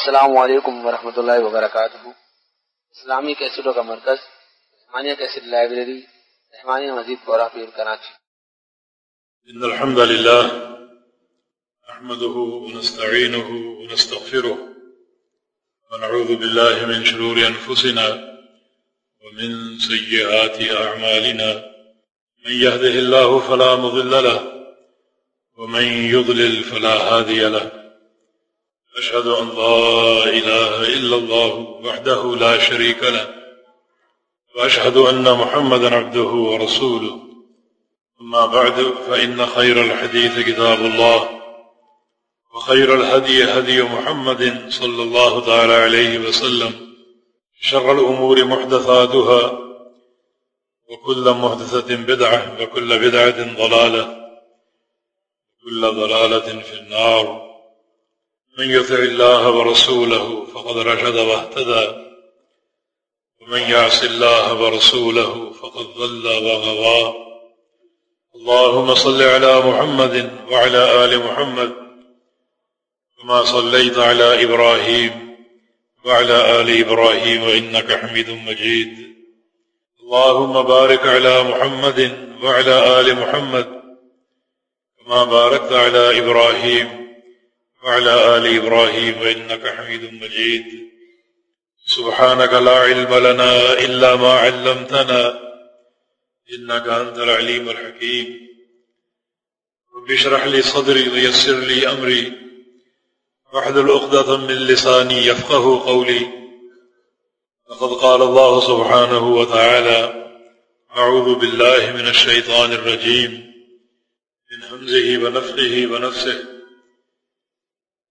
السلام علیکم ورحمۃ اللہ وبرکاتہ۔ اسلامی کیسٹوں کا مرکز، رحمانیہ کیسٹ لائبریری، رحمانیہ مزید بورا پیر کراچی۔ إن الحمد لله نحمده ونستعينه ونستغفره ونعوذ بالله من شرور أنفسنا ومن سيئات أعمالنا من يهده الله فلا مضل له، ومن يضلل فلا هادي له۔ أشهد أن لا إله إلا الله وحده لا شريك له، وأشهد أن محمدا عبده ورسوله. أما بعد، فإن خير الحديث كتاب الله، وخير الهدي هدي محمد صلى الله تعالى عليه وسلم، شر الأمور محدثاتها، وكل محدثة بدعة، وكل بدعة ضلالة، وكل ضلالة في النار. من يطع الله ورسوله فقد رشد واهتدى. ومن يعص الله ورسوله فقد ضل وغوى اللهم صل على محمد وعلى آل محمد كما صليت على إبراهيم وعلى آل إبراهيم إنك حميد مجيد. اللهم بارك على محمد وعلى آل محمد كما باركت على إبراهيم وعلى آل إبراهيم إنك حميد مجيد. سبحانك لا علم لنا إلا ما علمتنا. إنك أنت العليم الحكيم. رب اشرح لي صدري ويسر لي أمري. واحلل عقدة من لساني يفقه قولي. لقد قال الله سبحانه وتعالى أعوذ بالله من الشيطان الرجيم. من همزه ونفخه ونفسه.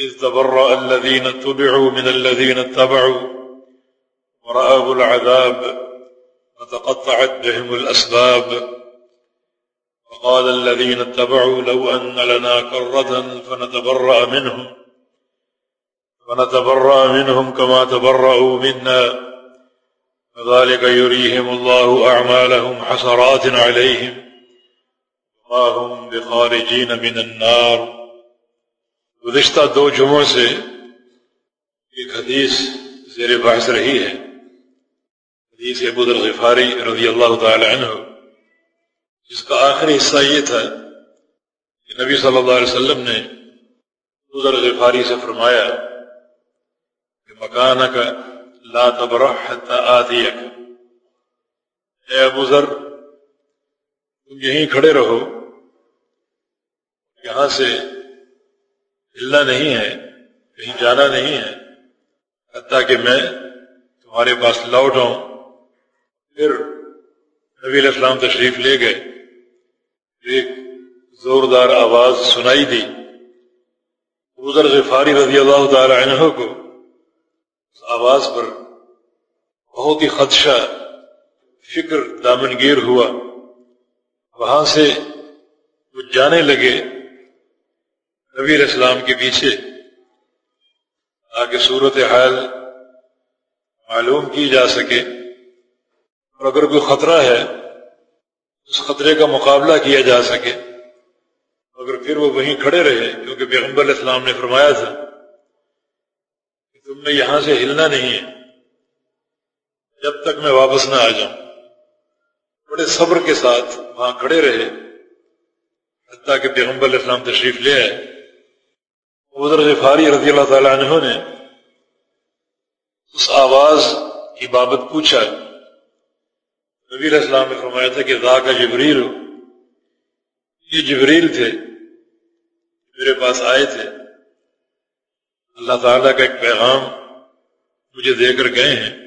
إذ تبرأ الذين اتبعوا من الذين اتبعوا ورأوا العذاب وتقطعت بهم الأسباب وقال الذين اتبعوا لو أن لنا كرة فنتبرأ منهم فنتبرأ منهم كما تبرأوا منا فذلك يريهم الله أعمالهم حسرات عليهم وما هم بخارجين من النار گزشتہ دو جمعوں سے ایک حدیث زیر بحث رہی ہے۔ حدیث ابو الغفاری رضی اللہ تعالی عنہ، جس کا آخری حصہ یہ تھا کہ نبی صلی اللہ علیہ وسلم نے ابو الغفاری سے فرمایا کہ مکان کا لا تبرح حتى آتیک۔ اے ابو ذر، تم یہیں کھڑے رہو، یہاں سے ہلنا نہیں ہے، کہیں جانا نہیں ہے، حتیٰ کہ میں تمہارے پاس لوٹ آؤں۔ پھر نبی علیہ السلام تشریف لے گئے۔ ایک زوردار آواز سنائی دی۔ ادھر غفاری رضی اللہ تعالی عنہ کو اس آواز پر بہت ہی خدشہ، فکر دامنگیر ہوا۔ وہاں سے وہ جانے لگے۔ نبی علیہ السلام کے پیچھے تاکہ صورت حال معلوم کی جا سکے اور اگر کوئی خطرہ ہے، اس خطرے کا مقابلہ کیا جا سکے۔ اگر پھر وہ وہیں کھڑے رہے، کیونکہ پیغمبر علیہ السلام نے فرمایا تھا کہ تم نے یہاں سے ہلنا نہیں ہے۔ جب تک میں واپس نہ آ جاؤں۔ بڑے صبر کے ساتھ وہاں کھڑے رہے، حتیٰ کہ پیغمبر علیہ السلام تشریف لے آئے۔ ادھر غفاری رضی اللہ تعالیٰ عنہ نے اس آواز کی بابت پوچھا نبی علیہ السلام نے فرمایا تھا کہ ذا کا جبریل ہو۔ یہ جبریل تھے، میرے پاس آئے تھے۔ اللہ تعالیٰ کا ایک پیغام مجھے دے کر گئے ہیں۔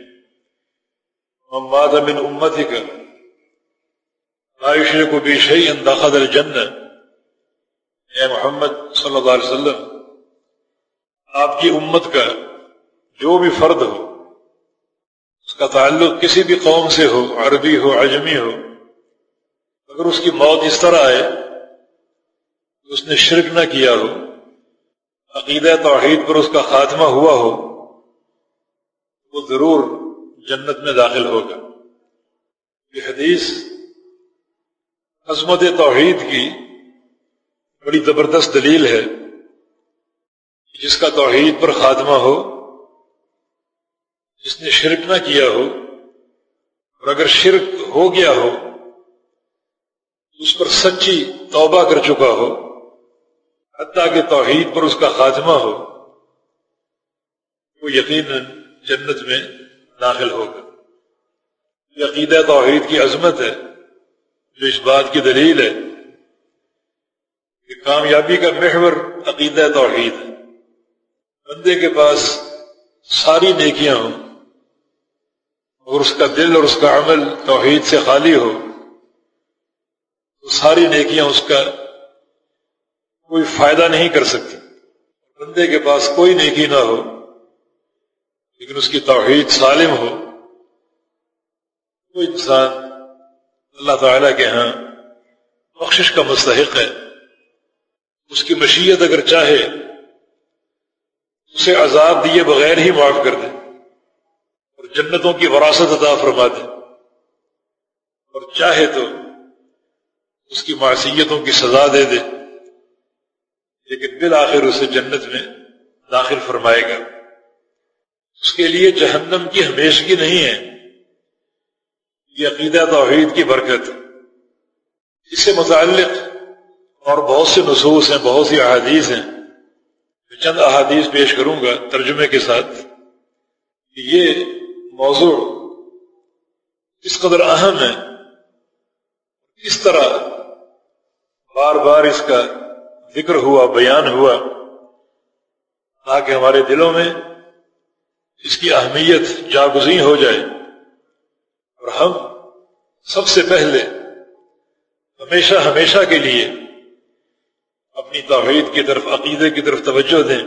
مماد من امت ہی کر عائش کو بھی شہی انداخت الجنت اے محمد صلی اللہ علیہ وسلم آپ کی امت کا جو بھی فرد ہو، اس کا تعلق کسی بھی قوم سے ہو، عربی ہو، عجمی ہو، اگر اس کی موت اس طرح آئے اس نے شرک نہ کیا ہو، عقیدہ توحید پر اس کا خاتمہ ہوا ہو، وہ ضرور جنت میں داخل ہوگا۔ یہ حدیث عظمت توحید کی بڑی زبردست دلیل ہے۔ جس کا توحید پر خاتمہ ہو، جس نے شرک نہ کیا ہو، اور اگر شرک ہو گیا ہو اس پر سچی توبہ کر چکا ہو، حتیٰ کہ توحید پر اس کا خاتمہ ہو، وہ یقیناً جنت میں داخل ہوگا۔ یہ عقیدہ توحید کی عظمت ہے، جو اس بات کی دلیل ہے کہ کامیابی کا محور عقیدہ توحید ہے۔ بندے کے پاس ساری نیکیاں ہوں اور اس کا دل اور اس کا عمل توحید سے خالی ہو، تو ساری نیکیاں اس کا کوئی فائدہ نہیں کر سکتی۔ بندے کے پاس کوئی نیکی نہ ہو، لیکن اس کی توحید سالم ہو وہ انسان اللہ تعالی کے ہاں بخشش کا مستحق ہے۔ اس کی مشیت اگر چاہے اسے عذاب دیے بغیر ہی معاف کر دے اور جنتوں کی وراثت عطا فرما دے۔ اور چاہے تو اس کی معصیتوں کی سزا دے دے، لیکن بالآخر اسے جنت میں داخل فرمائے گا۔ اس کے لیے جہنم کی ہمیشگی نہیں ہے۔ یہ عقیدہ توحید کی برکت۔ اس سے متعلق اور بہت سے نصوص ہیں، بہت سی احادیث ہیں۔ میں چند احادیث پیش کروں گا ترجمے کے ساتھ کہ یہ موضوع اس قدر اہم ہے اس طرح بار بار اس کا ذکر ہوا، بیان ہوا تاکہ ہمارے دلوں میں اس کی اہمیت جاگزین ہو جائے۔ اور ہم سب سے پہلے ہمیشہ ہمیشہ کے لیے اپنی توحید کی طرف، عقیدے کی طرف توجہ دیں،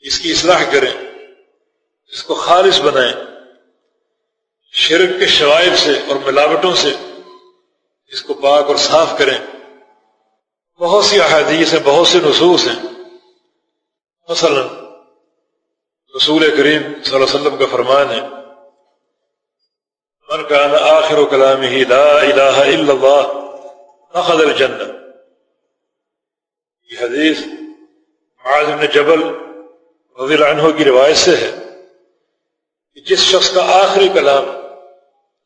اس کی اصلاح کریں، اس کو خالص بنائیں، شرک کے شوائب سے اور ملاوٹوں سے اس کو پاک اور صاف کریں۔ بہت سی احادیث ہیں، بہت سے نصوص ہیں۔ مثلا، رسول کریم صلی اللہ علیہ وسلم کا فرمان ہے، من كان آخر كلامه لا إله إلا الله أخذ الجنة یہ حدیث معاذ بن جبل رضی اللہ عنہ کی روایت سے ہے کہ جس شخص کا آخری کلام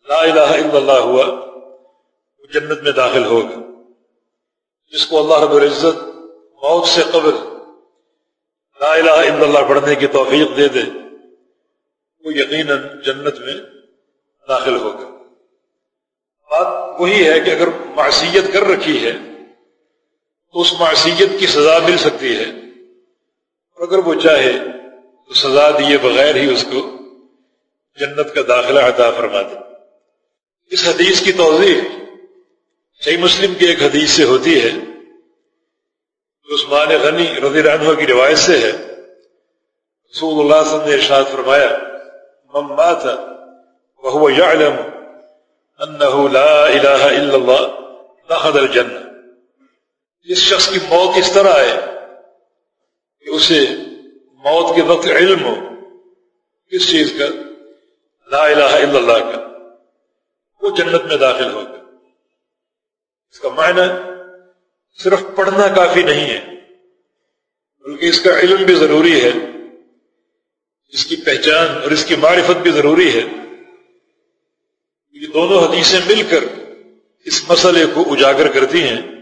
لا الہ الا اللہ ہوا، وہ جنت میں داخل ہوگا۔ جس کو اللہ رب العزت موت سے قبل لا الہ الا اللہ پڑھنے کی توفیق دے دے، وہ یقیناً جنت میں داخل ہوگا۔ بات وہی ہے کہ اگر معصیت کر رکھی ہے تو اس معصیت کی سزا مل سکتی ہے۔ اور اگر وہ چاہے تو سزا دیے بغیر ہی اس کو جنت کا داخلہ عطا فرما دے۔ اس حدیث کی توضیح صحیح مسلم کی ایک حدیث سے ہوتی ہے۔ عثمان غنی رضی اللہ عنہ کی روایت سے ہے۔ رسول اللہ صلی اللہ علیہ وسلم نے ارشاد فرمایا مما تھا وهو يعلم أنه لا إله إلا الله دخل الجنة جس شخص کی موت اس طرح ہے کہ اسے موت کے وقت علم ہو۔ کس چیز کا؟ لا الہ الا اللہ کا۔ وہ جنت میں داخل ہوگا اس کا معنی صرف پڑھنا کافی نہیں ہے، بلکہ اس کا علم بھی ضروری ہے، اس کی پہچان اور اس کی معرفت بھی ضروری ہے۔ یہ دونوں حدیثیں مل کر اس مسئلے کو اجاگر کرتی ہیں۔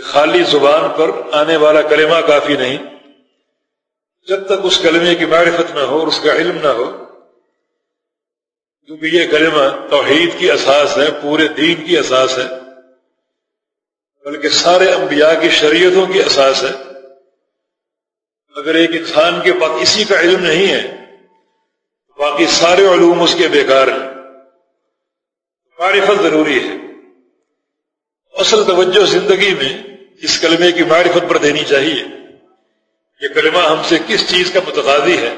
کہ خالی زبان پر آنے والا کلمہ کافی نہیں۔ جب تک اس کلمے کی معرفت نہ ہو اور اس کا علم نہ ہو کیونکہ یہ کلمہ توحید کی اساس ہے، پورے دین کی اساس ہے، بلکہ سارے انبیاء کی شریعتوں کی اساس ہے، اگر ایک انسان کے پاس اسی کا علم نہیں ہے باقی سارے علوم اس کے بیکار ہیں۔ معرفت ضروری ہے۔ اصل توجہ زندگی میں اس کلمے کی معرفت پر دینی چاہیے۔ یہ کلمہ ہم سے کس چیز کا متقاضی ہے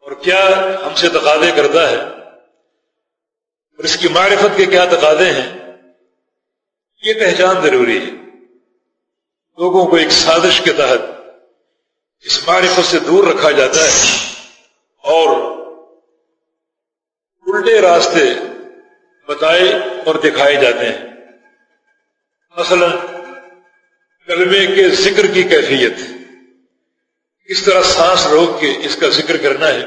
اور کیا ہم سے تقاضے کرتا ہے؟ اور اس کی معرفت کے کیا تقاضے ہیں؟ یہ پہچان ضروری ہے۔ لوگوں کو ایک سازش کے تحت اس معرفت سے دور رکھا جاتا ہے اور الٹے راستے بتائے اور دکھائے جاتے ہیں۔ مثلا کلمے کے ذکر کی کیفیت۔ کس طرح سانس روک کے اس کا ذکر کرنا ہے۔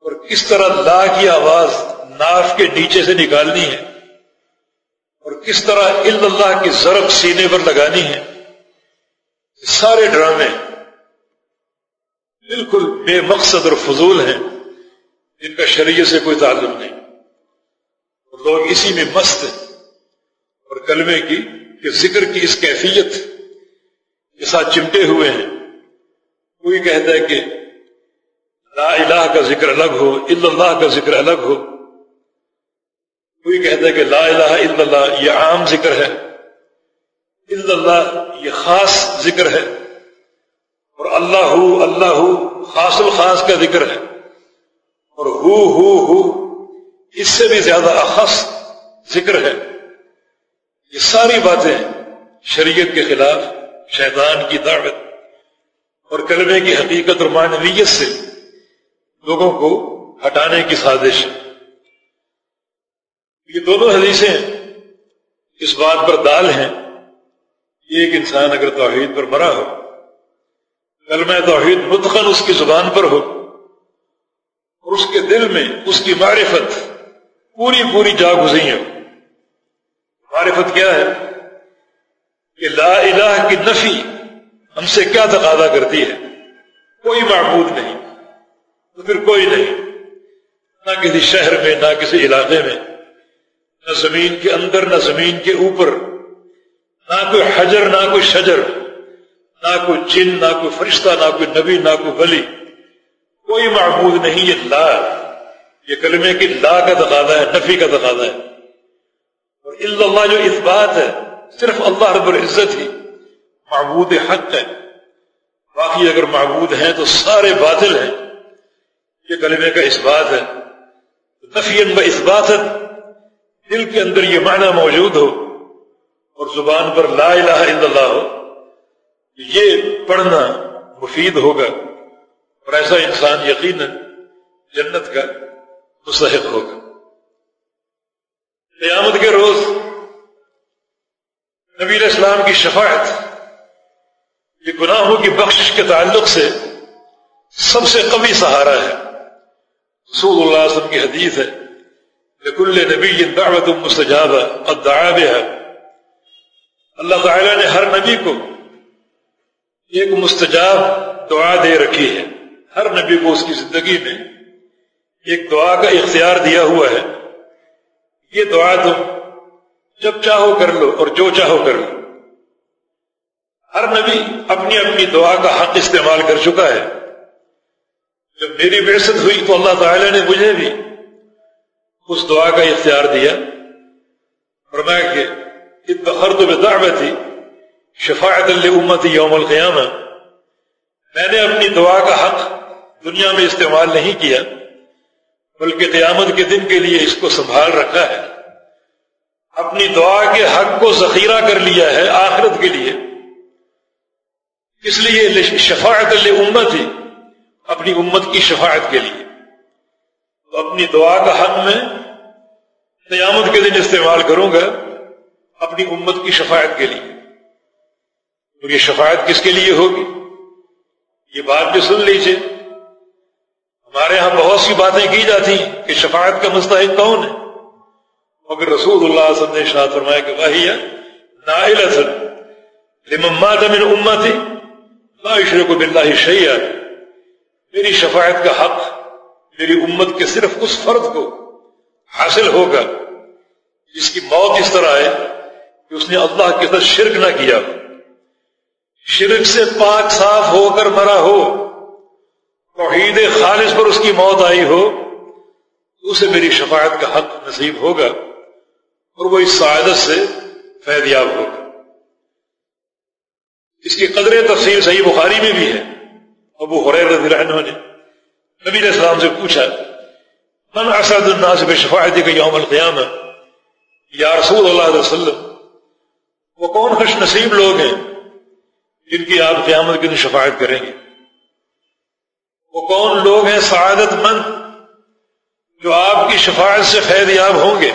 اور کس طرح لا کی آواز ناف کے نیچے سے نکالنی ہے۔ اور کس طرح اللہ کی ضرب سینے پر لگانی ہے۔ سارے ڈرامے بالکل بے مقصد اور فضول ہیں۔ جن کا شریعت سے کوئی تعلق نہیں۔ اور لوگ اسی میں مست ہیں۔ اور کلمے کی کہ ذکر کی اس کیفیت کے ساتھ چمٹے ہوئے ہیں۔ کوئی کہتا ہے کہ لا الہ کا ذکر الگ ہو، اللہ کا ذکر الگ ہو۔ کوئی کہتا ہے کہ لا الہ الا اللہ، یہ عام ذکر ہے۔ الا اللہ یہ خاص ذکر ہے۔ اور اللہ ہو اللہ ہو خاص الخاص کا ذکر ہے۔ اور ہو ہو ہو، اس سے بھی زیادہ اخص ذکر ہے۔ یہ ساری باتیں شریعت کے خلاف، شیطان کی دعوت اور کلمے کی حقیقت اور معنویت سے لوگوں کو ہٹانے کی سازش۔ یہ دونوں حدیثیں اس بات پر دال ہیں ایک انسان اگر توحید پر مرا ہو، کلمہ توحید متقن اس کی زبان پر ہو، اور اس کے دل میں اس کی معرفت پوری پوری جا گزری ہو معرفت کیا ہے کہ لا الہ کی نفی ہم سے کیا تقاضا کرتی ہے؟ کوئی معبود نہیں، تو پھر کوئی نہیں۔ نہ کسی شہر میں، نہ کسی علاقے میں، نہ زمین کے اندر، نہ زمین کے اوپر، نہ کوئی حجر، نہ کوئی شجر، نہ کوئی جن، نہ کوئی فرشتہ، نہ کوئی نبی، نہ کوئی ولی۔ کوئی معبود نہیں، یہ لا۔ یہ کلمے کی لا کا تقاضا ہے، نفی کا تقاضا ہے۔ اور اللہ جو اس بات ہے، صرف اللہ رب العزت ہی۔ معبود حق ہے۔ باقی اگر معبود ہیں تو سارے باطل ہیں۔ یہ کلمے کا اس بات ہے۔ نفی و اس بات ہے دل کے اندر یہ معنی موجود ہو اور زبان پر لا الہ الا اللہ ہو یہ پڑھنا مفید ہوگا اور ایسا انسان یقیناً جنت کا مستحق ہوگا۔ قیامت کے روز نبی اسلام کی شفاعت یہ گناہوں کی بخشش کے تعلق سے سب سے قوی سہارا ہے۔ رسول اللہ علیہ وسلم کی حدیث ہے لكل نبی دعوت مستجابہ قد دعا بها۔ اللہ تعالی نے ہر نبی کو ایک مستجاب دعا دے رکھی ہے۔ ہر نبی کو اس کی زندگی میں ایک دعا کا اختیار دیا ہوا ہے۔ یہ دعا تم جب چاہو کر لو اور جو چاہو کر لو۔ ہر نبی اپنی اپنی دعا کا حق استعمال کر چکا ہے۔ جب میری بےست ہوئی تو اللہ تعالی نے مجھے بھی اس دعا کا اختیار دیا۔ فرمایا کہ اتخر تو دعوت تھی شفاعت امت یوم القیامہ۔ میں نے اپنی دعا کا حق دنیا میں استعمال نہیں کیا۔ بلکہ قیامت کے دن کے لیے اس کو سنبھال رکھا ہے۔ اپنی دعا کے حق کو ذخیرہ کر لیا ہے آخرت کے لیے۔ اس لیے شفاعت امت ہی اپنی امت کی شفاعت کے لیے۔ تو اپنی دعا کا حق میں قیامت کے دن استعمال کروں گا اپنی امت کی شفاعت کے لیے۔ اور یہ شفاعت کس کے لیے ہوگی؟ یہ بات بھی سن لیجیے ہمارے ہاں بہت سی باتیں کی جاتی ہیں کہ شفاعت کا مستحق کون ہے؟ مگر رسول اللہ علیہ وسلم نے شاہ فرمایا کہ وہی ہے نائل لمات من امت لا عشرق باللہ شیئا، میری شفاعت کا حق میری امت کے صرف اس فرد کو حاصل ہوگا، جس کی موت اس طرح ہے کہ اس نے اللہ کے ساتھ شرک نہ کیا۔ شرک سے پاک صاف ہو کر مرا ہو توحید خالص پر اس کی موت آئی ہو، تو اسے میری شفاعت کا حق نصیب ہوگا اور وہ اس سعادت سے فیضیاب ہوگا۔ اس کی قدر تفصیل صحیح بخاری میں بھی ہے۔ ابو حریر رضی اللہ عنہ نے نبی علیہ السلام سے پوچھا، من اسد الناس بشفاعتی کا یوم القیام یا رسول اللہ علیہ وسلم، وہ کون خوش نصیب لوگ ہیں جن کی آپ قیامت کے دن شفاعت کریں گے؟ وہ کون لوگ ہیں سعادت مند جو آپ کی شفاعت سے فیض یاب ہوں گے؟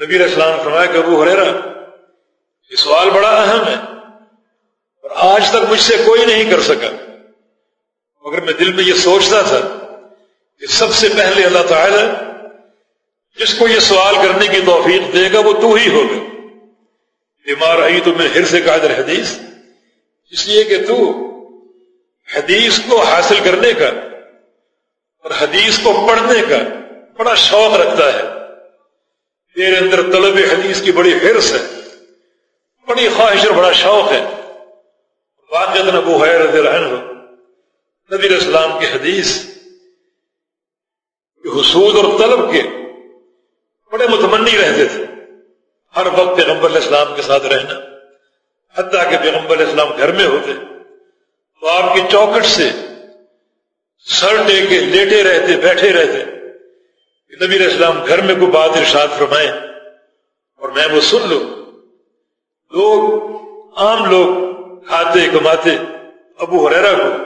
نبی علیہ السلام فرمایا کہ ابو حریرا یہ سوال بڑا اہم ہے اور آج تک مجھ سے کوئی نہیں کر سکا۔ مگر میں دل میں یہ سوچتا تھا کہ سب سے پہلے اللہ تعالی جس کو یہ سوال کرنے کی توفیق دے گا، وہ تو ہی ہوگا۔ بیمار آئی تو میں ہر سے قادر حدیث اس لیے کہ تو حدیث کو حاصل کرنے کا اور حدیث کو پڑھنے کا بڑا شوق رکھتا ہے۔ تیرے اندر طلب حدیث کی بڑی حرص ہے، بڑی خواہش اور بڑا شوق ہے۔ واقع نبو ہے رضی اللہ عنہ نبی علیہ السلام کی حدیث حصول اور طلب کے بڑے متمنی رہتے تھے۔ ہر وقت پیغمبر علیہ السلام کے ساتھ رہنا، حتیٰ کہ پیغمبر علیہ السلام گھر میں ہوتے۔ تو آپ کی چوکٹ سے سر ٹے کے لیٹے رہتے، بیٹھے رہتے کہ نبی علیہ السلام گھر میں کوئی بات ارشاد فرمائے اور میں وہ سن لوں۔ لوگ عام لوگ کھاتے کماتے، ابو حریرا کو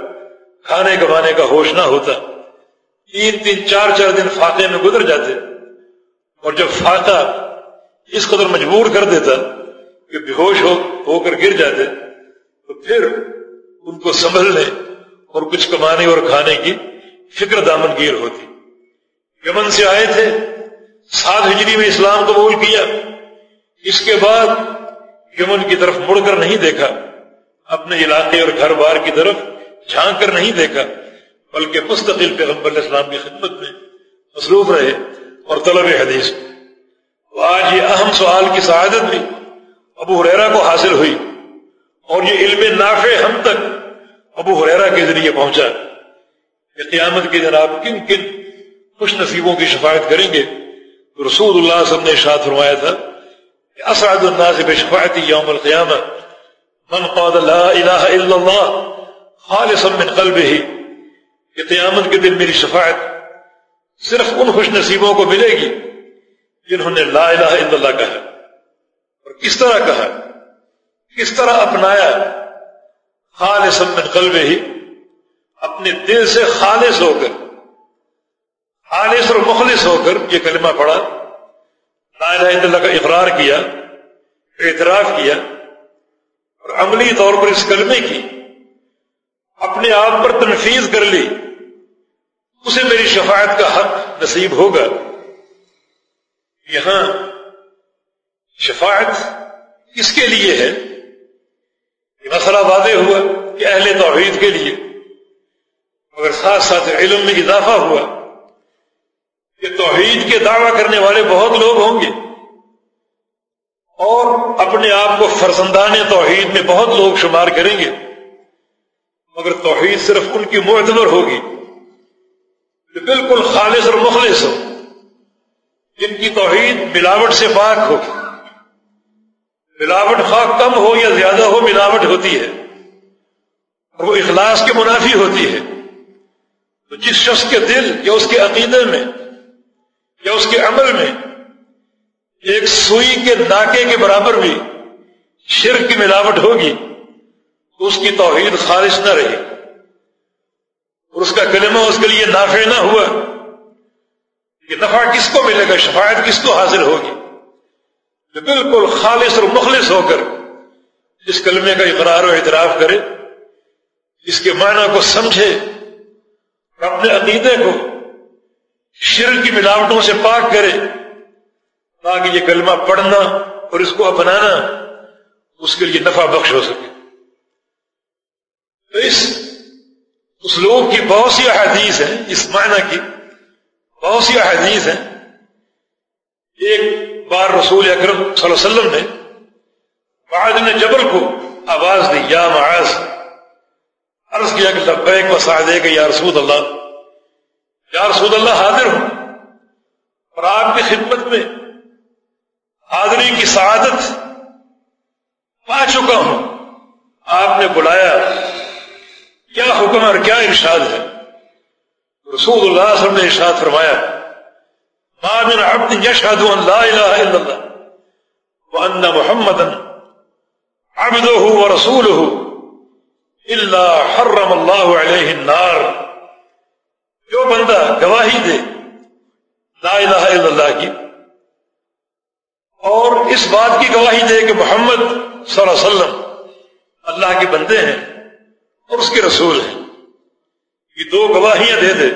کھانے کمانے کا ہوش نہ ہوتا۔ تین تین، چار چار دن فاقے میں گزر جاتے۔ اور جب فاقہ اس قدر مجبور کر دیتا کہ بے ہوش ہو ہو کر گر جاتے، تو پھر ان کو سنبھلنے اور کچھ کمانے اور کھانے کی فکر دامن گیر ہوتی۔ یمن سے آئے تھے، سات ہجری میں اسلام قبول کیا۔ اس کے بعد یمن کی طرف مڑ کر نہیں دیکھا، اپنے علاقے اور گھر بار کی طرف جھانک کر نہیں دیکھا، بلکہ مستقل پیغمبر علیہ السلام کی خدمت میں مصروف رہے اور طلب حدیث۔ آج یہ اہم سوال کی سعادت بھی ابو حریرا کو حاصل ہوئی۔ اور یہ علم نافع ہم تک ابو حریرا کے ذریعے پہنچا کہ قیامت کے جناب کن کن خوش نصیبوں کی شفاعت کریں گے؟ تو رسول اللہ صلی اللہ علیہ وسلم نے اشاد فرمایا تھا کہ اسعد الناس بشفاعتی یوم القیامہ، من قاد لا الہ الا اللہ خالصا من قلبه کہ قیامت کے دن میری شفاعت صرف ان خوش نصیبوں کو ملے گی جنہوں نے لا الہ الا اللہ کہا اور کس طرح کہا کس طرح اپنایا خالصا من قلبه اپنے دل سے خالص ہو کر، خالص اور مخلص ہو کر یہ کلمہ پڑھا، لا الہ الا اللہ کا اقرار کیا، اعتراف کیا، اور عملی طور پر اس کلمے کی اپنے آپ پر تنفیذ کر لی، اسے میری شفاعت کا حق نصیب ہوگا۔ یہاں شفاعت کس کے لیے ہے یہ مسئلہ واضح ہوا کہ اہل توحید کے لیے، مگر ساتھ ساتھ علم میں اضافہ ہوا کہ توحید کے دعوی کرنے والے بہت لوگ ہوں گے۔ اور اپنے آپ کو فرزندان توحید میں بہت لوگ شمار کریں گے۔ مگر توحید صرف ان کی معتبر ہوگی۔ جو بالکل خالص اور مخلص ہو۔ جن کی توحید ملاوٹ سے پاک ہو ملاوٹ خواہ کم ہو یا زیادہ ہو، ملاوٹ ہوتی ہے۔ اور وہ اخلاص کے منافی ہوتی ہے۔ تو جس شخص کے دل یا اس کے عقیدے میں یا اس کے عمل میں ایک سوئی کے ناکے کے برابر بھی شرک کی ملاوٹ ہوگی، تو اس کی توحید خارش نہ رہی اور اس کا کلمہ اس کے لیے نافع نہ ہوا کہ نفع کس کو ملے گا؟ شفاعت کس کو حاصل ہوگی؟ جو بالکل خالص اور مخلص ہو کر اس کلمے کا اقرار و اعتراف کرے، اس کے معنی کو سمجھے اور اپنے عقیدے کو شر کی ملاوٹوں سے پاک کرے، تاکہ یہ کلمہ پڑھنا اور اس کو اپنانا اس کے لیے نفع بخش ہو سکے۔ تو اس اسلوب کی بہت سی احادیث ہیں، اس معنی کی بہت سی احادیث ہیں۔ ایک بار رسول اکرم صلی اللہ علیہ وسلم نے بعد نے جبل کو آواز دی، یا معاذ، عرض کیا کہ لبیک و سعدے کہ یا رسول اللہ۔ یا رسول اللہ، حاضر ہوں۔ اور آپ کی خدمت میں حاضری کی سعادت پا چکا ہوں۔ آپ نے بلایا، کیا حکم اور کیا ارشاد ہے؟ رسول اللہ صلی اللہ علیہ وسلم نے ارشاد فرمایا ما من عبد يشهد ان لا اله الا الله وان محمدا عبده ورسوله الا حرم الله عليه النار. جو بندہ گواہی دے لا الہ الا اللہ کی اور اس بات کی گواہی دے کہ محمد صلی اللہ علیہ وسلم اللہ کے بندے ہیں اور اس کے رسول ہیں. یہ دو گواہیاں دے دے.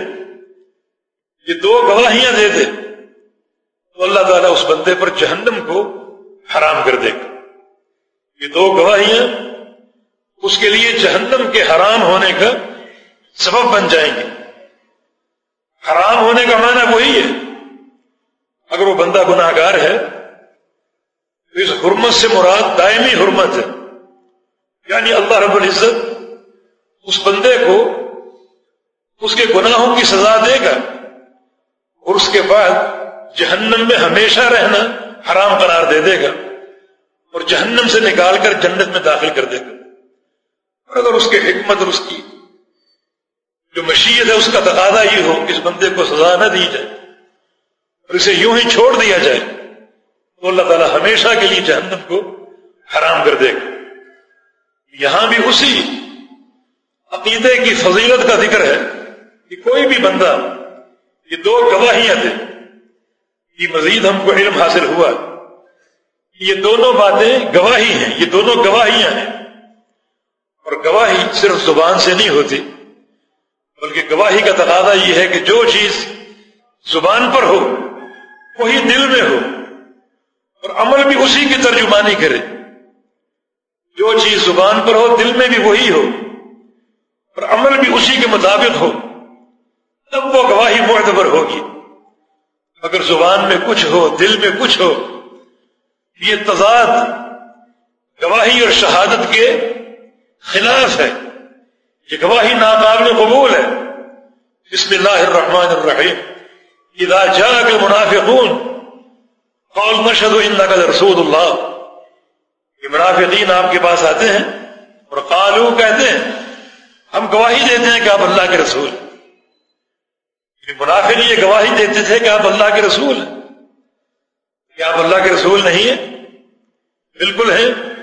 یہ دو گواہیاں دے دے. تو اللہ تعالیٰ اس بندے پر جہنم کو حرام کر دے گا۔ یہ دو گواہیاں اس کے لیے جہنم کے حرام ہونے کا سبب بن جائیں گے۔ حرام ہونے کا معنی وہی ہے۔ اگر وہ بندہ گناہ گار ہے، تو اس حرمت سے مراد دائمی حرمت ہے۔ یعنی اللہ رب العزت اس بندے کو اس کے گناہوں کی سزا دے گا اور اس کے بعد جہنم میں ہمیشہ رہنا حرام قرار دے دے گا اور جہنم سے نکال کر جنت میں داخل کر دے گا۔ اور اگر اس کے حکمت اور اس کی جو مشیت ہے، اس کا تقاضا یہ ہو کہ اس بندے کو سزا نہ دی جائے اور اسے یوں ہی چھوڑ دیا جائے، تو اللہ تعالیٰ ہمیشہ کے لیے جہنم کو حرام کر دے گا۔ یہاں بھی اسی عقیدے کی فضیلت کا ذکر ہے کہ کوئی بھی بندہ یہ دو گواہیاں دے۔ یہ مزید ہم کو علم حاصل ہوا یہ دونوں باتیں گواہی ہیں، یہ دونوں گواہیاں ہیں۔ اور گواہی صرف زبان سے نہیں ہوتی، بلکہ گواہی کا تقاضا یہ ہے کہ جو چیز زبان پر ہو، وہی دل میں ہو، اور عمل بھی اسی کی ترجمانی کرے۔ جو چیز زبان پر ہو، دل میں بھی وہی ہو، اور عمل بھی اسی کے مطابق ہو، تب وہ گواہی معتبر ہوگی۔ اگر زبان میں کچھ ہو، دل میں کچھ ہو، یہ تضاد، گواہی اور شہادت کے خلاف ہے۔ یہ گواہی ناقابل قبول ہے۔ بسم اللہ الرحمن الرحیم۔ اذا جاءك المنافقون، قال نشهد انك رسول اللہ۔ یہ منافقین آپ کے پاس آتے ہیں اور قالو کہتے ہیں، ہم گواہی دیتے ہیں کہ آپ اللہ کے رسول ہیں۔ منافق یہ گواہی دیتے تھے کہ آپ اللہ کے رسول ہیں۔ کیا آپ اللہ کے رسول نہیں ہیں۔ بالکل ہیں۔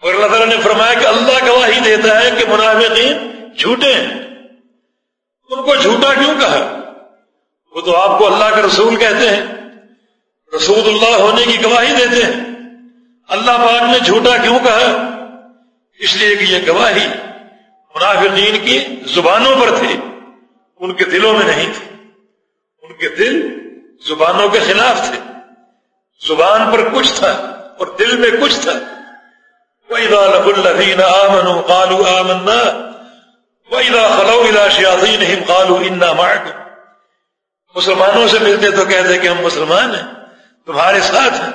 اور اللہ تعالیٰ نے فرمایا کہ اللہ گواہی دیتا ہے کہ منافقین جھوٹے ہیں۔ ان کو جھوٹا کیوں کہا؟ وہ تو آپ کو اللہ کے رسول کہتے ہیں۔ رسول اللہ ہونے کی گواہی دیتے ہیں۔ اللہ پاک نے جھوٹا کیوں کہا؟ اس لیے کہ یہ گواہی منافقین کی زبانوں پر تھی۔ ان کے دلوں میں نہیں تھی ان کے دل زبانوں کے خلاف تھے۔ زبان پر کچھ تھا اور دل میں کچھ تھا۔ وَإِذَا لَقُوا الَّذِينَ آمَنُوا قَالُوا آمَنَّا۔ وَإِذَا خَلَوْا إِلَى شَيَاطِينِهِمْ قَالُوا إِنَّا مَعَكُمْ۔ مسلمانوں سے ملتے تو کہتے کہ ہم مسلمان ہیں، تمہارے ساتھ ہیں۔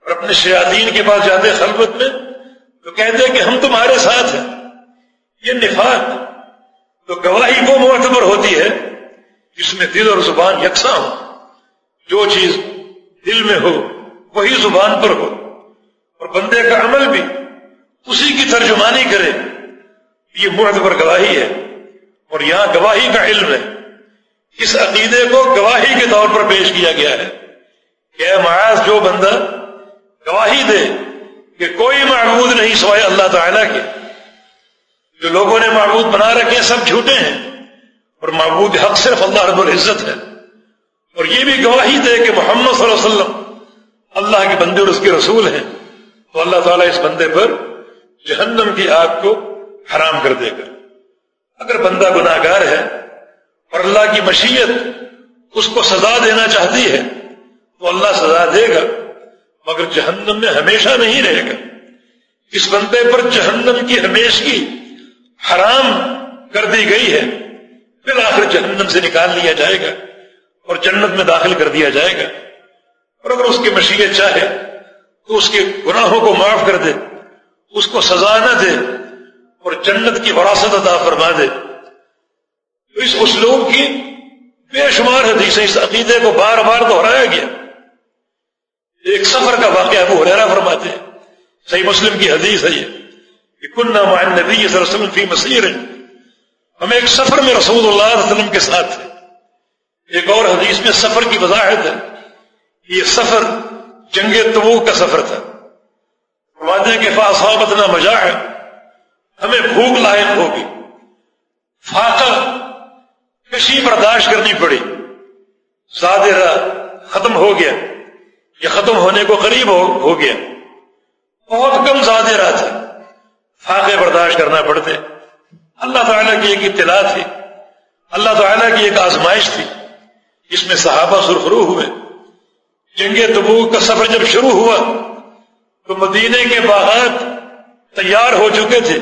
اور اپنے شیاطین کے پاس جاتے خلوت میں تو کہتے کہ ہم تمہارے ساتھ ہیں۔ یہ نفاق تو گواہی وہ معتبر ہوتی ہے جس میں دل اور زبان یکساں ہو۔ جو چیز دل میں ہو، وہی زبان پر ہو۔ اور بندے کا عمل بھی اسی کی ترجمانی کرے۔ یہ معتبر گواہی ہے۔ اور یہاں گواہی کا علم ہے۔ اس عقیدے کو گواہی کے طور پر پیش کیا گیا ہے۔ کہ معاذ، جو بندہ گواہی دے کہ کوئی معبود نہیں سوائے اللہ تعالیٰ کے جو لوگوں نے معبود بنا رکھے سب جھوٹے ہیں۔ اور معبود حق صرف اللہ رب العزت ہے۔ اور یہ بھی گواہی دے کہ محمد صلی اللہ علیہ وسلم اللہ کے بندے اور اس کے رسول ہیں۔ تو اللہ تعالیٰ اس بندے پر جہنم کی آگ کو حرام کر دے گا۔ اگر بندہ گناہ گار ہے اور اللہ کی مشیت اس کو سزا دینا چاہتی ہے، تو اللہ سزا دے گا، مگر جہنم میں ہمیشہ نہیں رہے گا۔ اس بندے پر جہنم کی ہمیشگی حرام کر دی گئی ہے، پھر آخر جہنم سے نکال لیا جائے گا اور جنت میں داخل کر دیا جائے گا۔ اور اگر اس کی مشیت چاہے، تو اس کے گناہوں کو معاف کر دے، اس کو سزا نہ دے اور جنت کی وراثت عطا فرما دے۔ تو اس اسلوب کی بے شمار حدیثیں اس عقیدے کو بار بار دہرایا گیا۔ ایک سفر کا واقعہ وہ ہریرا فرماتے ہیں۔ صحیح مسلم کی حدیث ہے یہ۔ کنہ مع النبی صلی اللہ علیہ وسلم فی مسیر. ہم ایک سفر میں رسول اللہ علیہ وسلم کے ساتھ تھے ایک اور حدیث میں سفر کی وضاحت ہے. یہ سفر جنگ تبو کا سفر تھا. وعدے کے فاصابت نہ مزہ ہے ہمیں بھوک لاحق ہوگی. فاقہ کشی برداشت کرنی پڑی. زادرہ ختم ہو گیا. یہ ختم ہونے کو قریب ہو گیا. بہت کم زادرہ تھے فاقے برداشت کرنا پڑتے۔ اللہ تعالیٰ کی ایک اطلاع تھی۔ اللہ تعالیٰ کی ایک آزمائش تھی۔ جس میں صحابہ سرخرو ہوئے۔ جنگ تبوک کا سفر جب شروع ہوا، تو مدینے کے باغات تیار ہو چکے تھے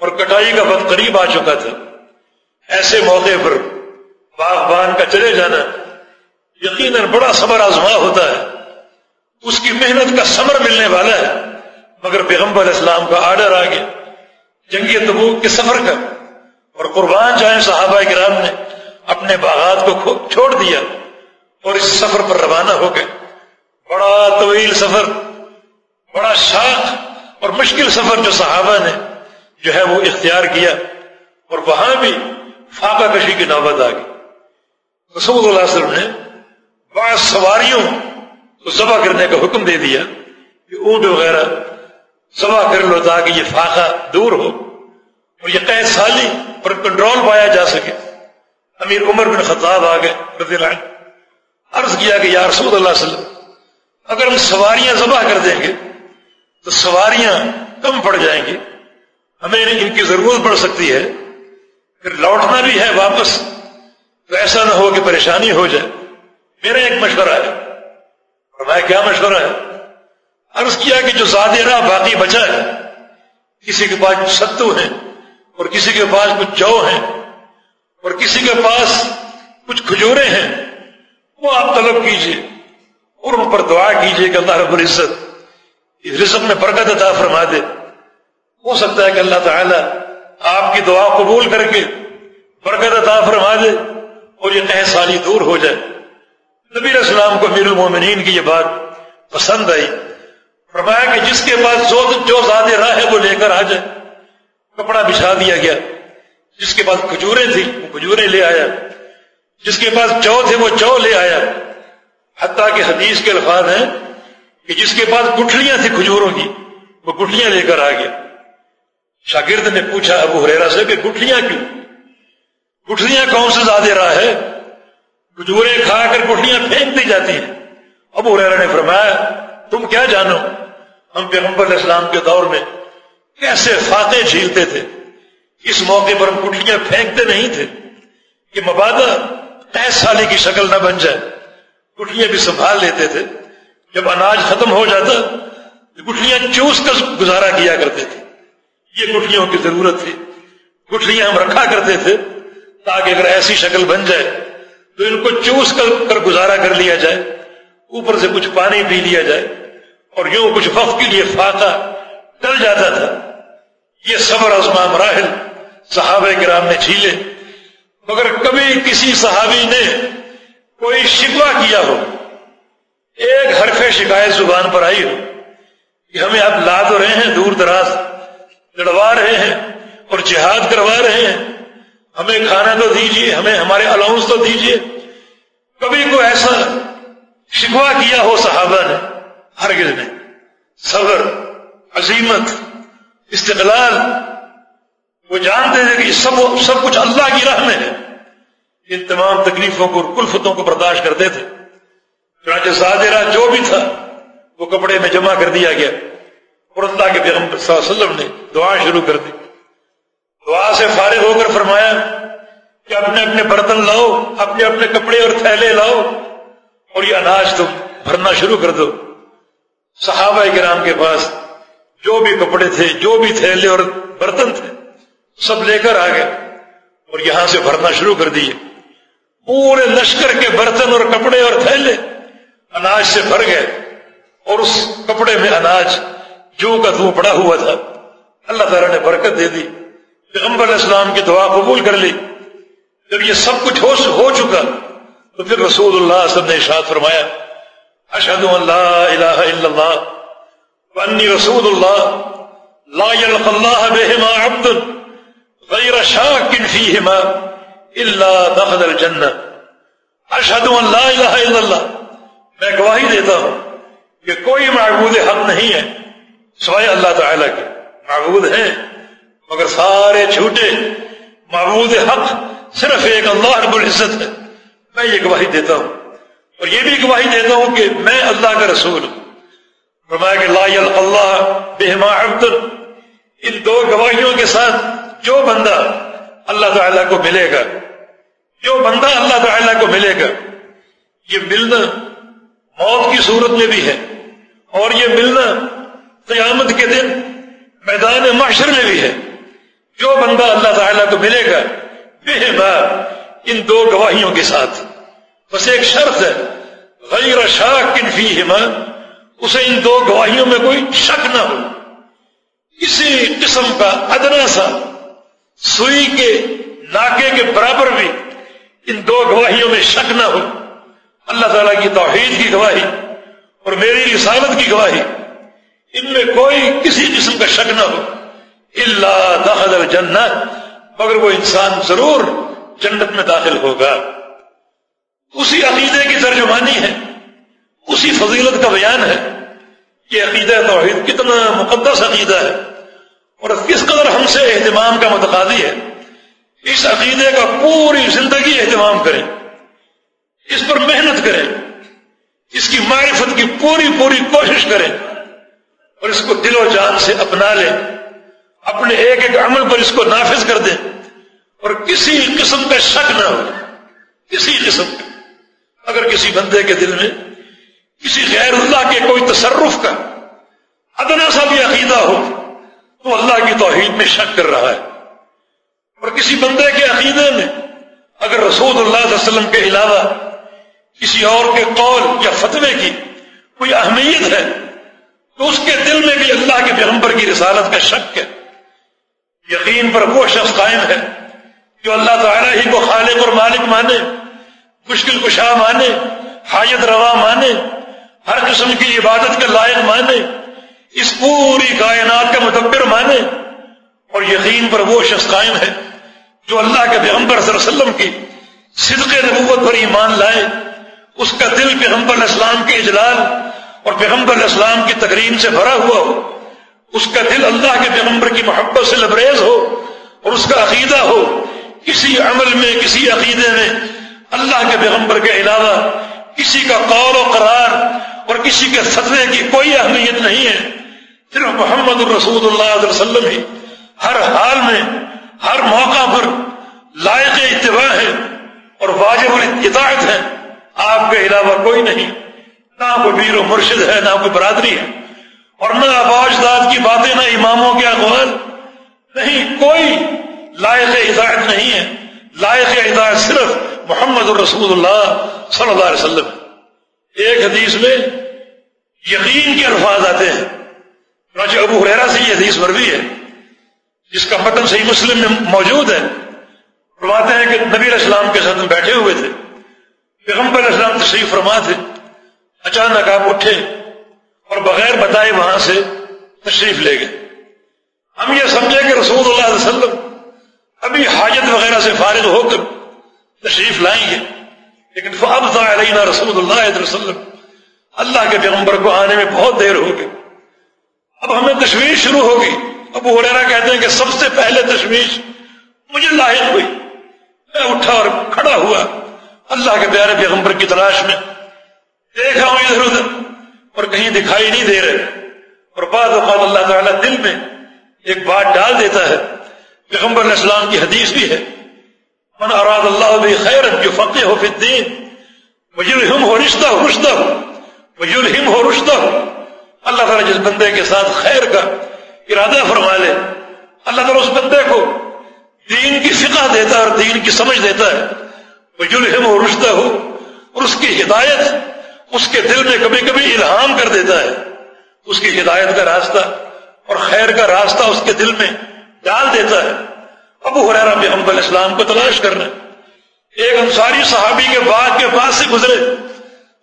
اور کٹائی کا وقت قریب آ چکا تھا۔ ایسے موقع پر باغبان کا چلے جانا یقیناً بڑا صبر آزما ہوتا ہے۔ اس کی محنت کا سمر ملنے والا ہے۔ مگر پیغمبر علیہ السلام کا آرڈر آ گیا۔ جنگی تبوک کے سفر کا۔ اور قربان جائیں صحابہ کرام نے اپنے باغات کو چھوڑ دیا اور اس سفر پر روانہ ہو گئے۔ بڑا طویل سفر، بڑا شاخ اور مشکل سفر جو صحابہ نے جو ہے وہ اختیار کیا۔ اور وہاں بھی فاقہ کشی کی نوبت آ گئی۔ رسول اللہ علیہ وسلم نے بعض سواریوں کو ذبح کرنے کا حکم دے دیا کہ اونٹ وغیرہ ذبح کر لو تاکہ یہ فاقہ دور ہو اور یہ قید سالی پر کنٹرول پایا جا سکے۔ امیر عمر بن خطاب آ گئے رضی اللہ عنہ۔ عرض کیا کہ یا رسول اللہ علیہ وسلم، اگر ہم سواریاں ذبح کر دیں گے تو سواریاں کم پڑ جائیں گی۔ ہمیں ان کی ضرورت پڑ سکتی ہے۔ پھر لوٹنا بھی ہے واپس، تو ایسا نہ ہو کہ پریشانی ہو جائے۔ میرا ایک مشورہ ہے۔ اور میں کیا مشورہ ہے؟ عرض کیا کہ جو زیادہ راہ باقی بچا ہے۔ کسی کے پاس ستو ہیں اور کسی کے پاس کچھ جو ہیں اور کسی کے پاس کچھ کھجورے ہیں، وہ آپ طلب کیجیے اور ان پر دعا کیجیے کہ اللہ رب العزت اس رزق میں برکت عطا فرما دے۔ ہو سکتا ہے کہ اللہ تعالیٰ آپ کی دعا قبول کر کے برکت عطا فرما دے اور یہ نئے سالی دور ہو جائے۔ نبی السلام کو میر المومنین کی یہ بات پسند آئی۔ فرمایا کہ جس کے پاس جو جو زیادہ راہ ہے وہ لے کر آ جائے۔ کپڑا بچھا دیا گیا۔ جس کے پاس کھجورے تھی وہ کھجورے لے آیا۔ جس کے پاس چو تھے، وہ چو لے آیا۔ حتیٰ کہ حدیث کے الفاظ ہیں کہ جس کے پاس گٹھلیاں تھیں کھجوروں کی، وہ گٹھلیاں لے کر آ گیا۔ شاگرد نے پوچھا ابو ہریرا سے کہ گٹھلیاں کیوں؟ گٹھلیاں کون سے زیادہ راہ ہے؟ کھجورے کھا کر گٹھلیاں پھینک دی جاتی ہیں۔ ابو ہریرا نے فرمایا تم کیا جانو؟ ہم پیغمبر علیہ السلام کے دور میں کیسے فاتح جھیلتے تھے؟ اس موقع پر ہم گٹھلیاں پھینکتے نہیں تھے کہ مبادہ ایس سالی کی شکل نہ بن جائے۔ گٹھلیاں بھی سنبھال لیتے تھے۔ جب اناج ختم ہو جاتا گٹھلیاں چوس کر گزارا کیا کرتے تھے۔ یہ گٹھلیوں کی ضرورت تھی۔ گٹھلیاں ہم رکھا کرتے تھے تاکہ اگر ایسی شکل بن جائے تو ان کو چوس کر گزارا کر لیا جائے۔ اوپر سے کچھ پانی پی لیا جائے اور یوں کچھ وقت کے لیے فاقہ ٹل جاتا تھا۔ یہ صبر ازما مراحل۔ صحابہ کرام نے جھیلے۔ مگر کبھی کسی صحابی نے کوئی شکوا کیا ہو، ایک حرف شکایت زبان پر آئی ہو کہ ہمیں آپ لا تو رہے ہیں، دور دراز لڑوا رہے ہیں اور جہاد کروا رہے ہیں۔ ہمیں کھانا تو دیجیے ہمیں ہمارے الاؤنس تو دیجیے کبھی کوئی ایسا شکوا کیا ہو صحابہ نے ہرگز نے صبر عظیمت استقلال۔ وہ جانتے تھے کہ سب سب کچھ اللہ کی راہ میں ہے۔ ان تمام تکلیفوں کو کلفتوں کو برداشت کرتے تھے۔ چنانچہ زادرہ جو بھی تھا، وہ کپڑے میں جمع کر دیا گیا۔ اور اللہ کے پیغمبر صلی اللہ علیہ وسلم نے دعا شروع کر دی۔ دعا سے فارغ ہو کر فرمایا کہ اپنے اپنے برتن لاؤ، اپنے اپنے کپڑے اور تھیلے لاؤ۔ اور یہ اناج تم بھرنا شروع کر دو۔ صحابہ کرام کے پاس جو بھی کپڑے تھے، جو بھی تھیلے اور برتن تھے، سب لے کر آ گئے اور یہاں سے بھرنا شروع کر دیے۔ پورے لشکر کے برتن اور کپڑے اور تھیلے اناج سے بھر گئے۔ اور اس کپڑے میں اناج جو کا تو پڑا ہوا تھا۔ اللہ تعالیٰ نے برکت دے دی۔ پیغمبر علیہ السلام کی دعا قبول کر لی۔ جب یہ سب کچھ ہو چکا تو پھر رسول اللہ صلی اللہ علیہ وسلم نے اشاد فرمایا، اشہد اللہ الہ الا اللہ وانی رسول اللہ، لا یلق اللہ بہما عبد غیر شاک فیہما الا دخل الجنہ۔ اشہد ان لا الہ الا اللہ۔ میں گواہی دیتا ہوں کہ کوئی معبود حق نہیں ہے، سوائے اللہ تعالی کے۔ معبود ہیں، مگر سارے جھوٹے۔ معبود حق صرف ایک اللہ رب العزت ہے۔ میں یہ گواہی دیتا ہوں اور یہ بھی گواہی دیتا ہوں کہ میں اللہ کا رسول ہوں۔ فرمایا کہ لا اللہ بہما عبد۔ ان دو گواہیوں کے ساتھ جو بندہ اللہ تعالیٰ کو ملے گا، جو بندہ اللہ تعالیٰ کو ملے گا، یہ ملنا موت کی صورت میں بھی ہے اور یہ ملنا قیامت کے دن میدان معاشر میں بھی ہے۔ جو بندہ اللہ تعالیٰ کو ملے گا بے ان دو گواہیوں کے ساتھ۔ بس ایک شرط ہے، غیر شاک فی ہما اسے ان دو گواہیوں میں کوئی شک نہ ہو۔ کسی قسم کا ادنا سا، سوئی کے ناکے کے برابر بھی ان دو گواہیوں میں شک نہ ہو۔ اللہ تعالیٰ کی توحید کی گواہی اور میری رسالت کی گواہی، ان میں کوئی کسی قسم کا شک نہ ہو۔ اللہ داخل الجنت مگر وہ انسان ضرور جنت میں داخل ہوگا۔ اسی عقیدے کی ترجمانی ہے، اسی فضیلت کا بیان ہے کہ عقیدہ توحید کتنا مقدس عقیدہ ہے اور کس قدر ہم سے اہتمام کا متقاضی ہے۔ اس عقیدے کا پوری زندگی اہتمام کریں، اس پر محنت کریں، اس کی معرفت کی پوری پوری کوشش کریں اور اس کو دل و جان سے اپنا لیں۔ اپنے ایک ایک عمل پر اس کو نافذ کر دیں اور کسی قسم کا شک نہ ہو، کسی قسم کا۔ اگر کسی بندے کے دل میں کسی غیر اللہ کے کوئی تصرف کا ادنا سا بھی عقیدہ ہو، تو اللہ کی توحید میں شک کر رہا ہے۔ اور کسی بندے کے عقیدے میں اگر رسول اللہ علیہ وسلم کے علاوہ کسی اور کے قول یا فتوے کی کوئی اہمیت ہے، تو اس کے دل میں بھی اللہ کے پیغمبر کی رسالت کا شک ہے۔ یقین پر وہ شخص قائم ہے جو اللہ تعالیٰ ہی کو خالق اور مالک مانے۔ مشکل کشا مانے، حاجت روا مانے، ہر قسم کی عبادت کے لائق مانے، اس پوری کائنات کا مدبر مانے۔ اور یقین پر وہ شخص قائم ہے جو اللہ کے پیغمبر صلی اللہ علیہ وسلم کی صدق نبوت پر ایمان لائے، اس کا دل پیغمبر اسلام کے اجلال اور پیغمبر اسلام کی تقریم سے بھرا ہوا ہو۔ اس کا دل اللہ کے پیغمبر کی محبت سے لبریز ہو اور اس کا عقیدہ ہو۔ کسی عمل میں، کسی عقیدے میں اللہ کے پیغمبر کے علاوہ کسی کا قول و قرار اور کسی کے فتوے کی کوئی اہمیت نہیں ہے۔ صرف محمد الرسول اللہ علیہ وسلم ہی ہر حال میں، ہر موقع پر لائق اتباع ہے اور واجب الاطاعت ہے۔ آپ کے علاوہ کوئی نہیں۔ نہ کوئی پیر و مرشد ہے، نہ کوئی برادری ہے۔ اور نہ آباش داد کی باتیں، نہ اماموں کے اقوال۔ نہیں، کوئی لائق اطاعت نہیں ہے۔ لائق اطاعت صرف محمد الرسول اللہ صلی اللہ علیہ وسلم۔ ایک حدیث میں یقین کے الفاظ آتے ہیں۔ ابو حریرا سے یہ حدیث مروی ہے۔ جس کا متن صحیح مسلم میں موجود ہے۔ فرماتے ہیں کہ نبی علیہ السلام کے ساتھ بیٹھے ہوئے تھے۔ پیغمبر علیہ السلام تشریف فرما تھے۔ اچانک آپ اٹھے اور بغیر بتائے وہاں سے تشریف لے گئے۔ ہم یہ سمجھے کہ رسول اللہ علیہ وسلم ابھی حاجت وغیرہ سے فارغ ہو کر تشریف لائیں گے۔ لیکن فعب علیہ رسول اللہ علیہ وسلم۔ اللہ کے پیغمبر کو آنے میں بہت دیر ہو گئی۔ اب ہمیں تشویش شروع ہوگی ابو ہریرا کہتے ہیں کہ سب سے پہلے تشویش مجھے لاحق ہوئی۔ میں اٹھا اور کھڑا ہوا۔ اللہ کے پیارے پیغمبر کی تلاش میں۔ دیکھا ہوں ادھر ادھر اور کہیں دکھائی نہیں دے رہے۔ اور بعد اوقات اللہ تعالیٰ دل میں ایک بات ڈال دیتا ہے۔ پیغمبر علیہ السلام کی حدیث بھی ہے۔ من اراد اللہ بھی خیر جو فقح ہو فی الدین وجلہم ہو رشتہ ہو رشتہ ہو وجلہم ہو رشتہ ہو اللہ تعالیٰ جس بندے کے ساتھ خیر کا ارادہ فرما لے اللہ تعالیٰ اس بندے کو دین کی فقہ دیتا ہے اور دین کی سمجھ دیتا ہے۔ وہ جلحم و رشتہ ہو اور اس کی ہدایت اس کے دل میں کبھی کبھی الہام کر دیتا ہے۔ اس کی ہدایت کا راستہ اور خیر کا راستہ اس کے دل میں ڈال دیتا ہے۔ ابو حرارا بھی ہم اسلام کو تلاش کرنا ایک انصاری صحابی کے باغ کے پاس سے گزرے۔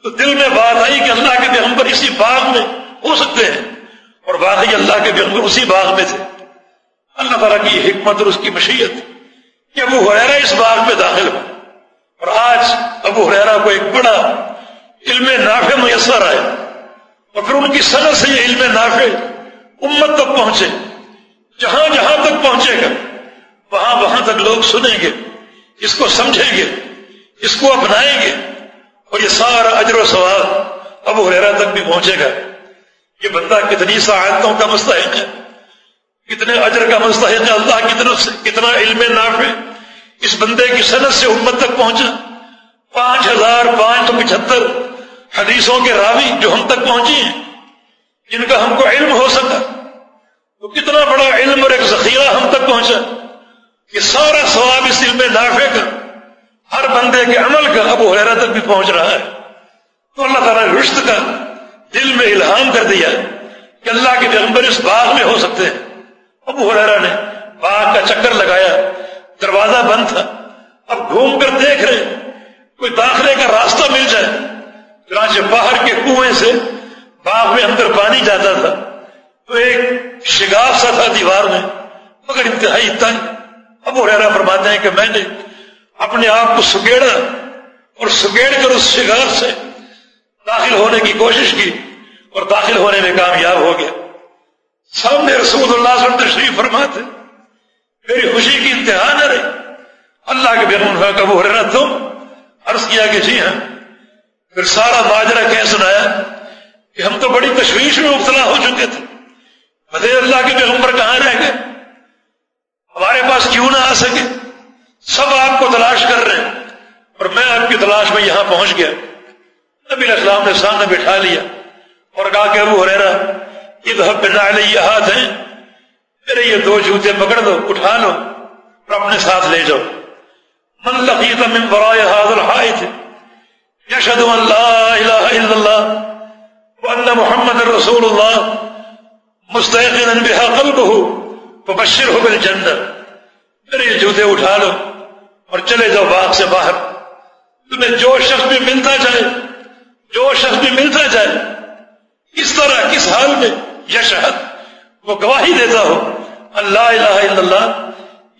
تو دل میں بات آئی کہ اللہ کے پیغمبر اسی باغ میں ہو سکتے ہیں۔ اور واقعی اللہ کے پیغمبر اسی باغ میں تھے۔ اللہ تعالیٰ کی حکمت اور اس کی مشیت کہ ابو حریرا اس باغ میں داخل ہو۔ اور آج ابو حریرا کو ایک بڑا علم نافع میسر آئے اور پھر ان کی صنعت سے یہ علم نافع امت تک پہنچے۔ جہاں جہاں تک پہنچے گا۔ وہاں وہاں تک لوگ سنیں گے، اس کو سمجھیں گے، اس کو اپنائیں گے۔ اور یہ سارا اجر و سوال ابو حریرا تک بھی پہنچے گا۔ یہ بندہ کتنی سعادتوں کا مستحق ہے، کتنے اجر کا مستحق ہے، اللہ کی طرف سے کتنا علم نافع اس بندے کی صنعت سے امت تک پہنچا۔ پانچ ہزار پانچ سو پچہتر حدیثوں کے راوی جو ہم تک پہنچی ہیں، جن کا ہم کو علم ہو سکا۔ تو کتنا بڑا علم اور ایک ذخیرہ ہم تک پہنچا۔ کہ سارا ثواب اس علم نافع کا ہر بندے کے عمل کا ابو حیرا تک بھی پہنچ رہا ہے۔ تو اللہ تعالیٰ نے رشت کا دل میں الہام کر دیا کہ اللہ کے پیغمبر اس باغ میں ہو سکتے ہیں۔ ابو حریرا نے باغ کا چکر لگایا، دروازہ بند تھا۔ اب گھوم کر دیکھ رہے کوئی داخلے کا راستہ مل جائے۔ چنانچہ باہر کے کنویں سے باغ میں اندر پانی جاتا تھا۔ تو ایک شگاف سا تھا دیوار میں، مگر انتہائی تنگ۔ ابو حریرا فرماتے ہیں کہ میں نے اپنے آپ کو سگیڑا اور سگیڑ کر اس شگاف سے داخل ہونے کی کوشش کی اور داخل ہونے میں کامیاب ہو گیا۔ سامنے رسول اللہ صلی اللہ علیہ وسلم تشریف فرماتے میری خوشی کی انتہا نہ رہی۔ اللہ کے بیگم کب ہو تم عرض کیا کہ جی ہاں پھر سارا ماجرا کہہ سنایا کہ ہم تو بڑی تشویش میں مبتلا ہو چکے تھے۔ بتے اللہ کے پیغمبر کہاں رہ گئے؟ ہمارے پاس کیوں نہ آ سکے؟ سب آپ کو تلاش کر رہے ہیں اور میں آپ کی تلاش میں یہاں پہنچ گیا۔ نبی اسلام نے سامنے بٹھا لیا اور کہا کہ ابو ہریرا یہ ادھر بنا یہ ہاتھ ہیں۔ میرے یہ دو جوتے پکڑ دو، اٹھا لو اور اپنے ساتھ لے جاؤ۔ من لقیت من برائے حاضر الحائط، یشہد ان لا الہ الا اللہ وان محمد رسول اللہ مستحقنا بها قلبه۔ فبشره بالجنہ میرے جوتے اٹھا لو اور چلے جاؤ باغ سے باہر۔ تمہیں جو شخص بھی ملتا جائے، جو شخص بھی ملتا جائے اس طرح، کس حال میں یشہد وہ گواہی دیتا ہو اللہ الہ الا اللہ،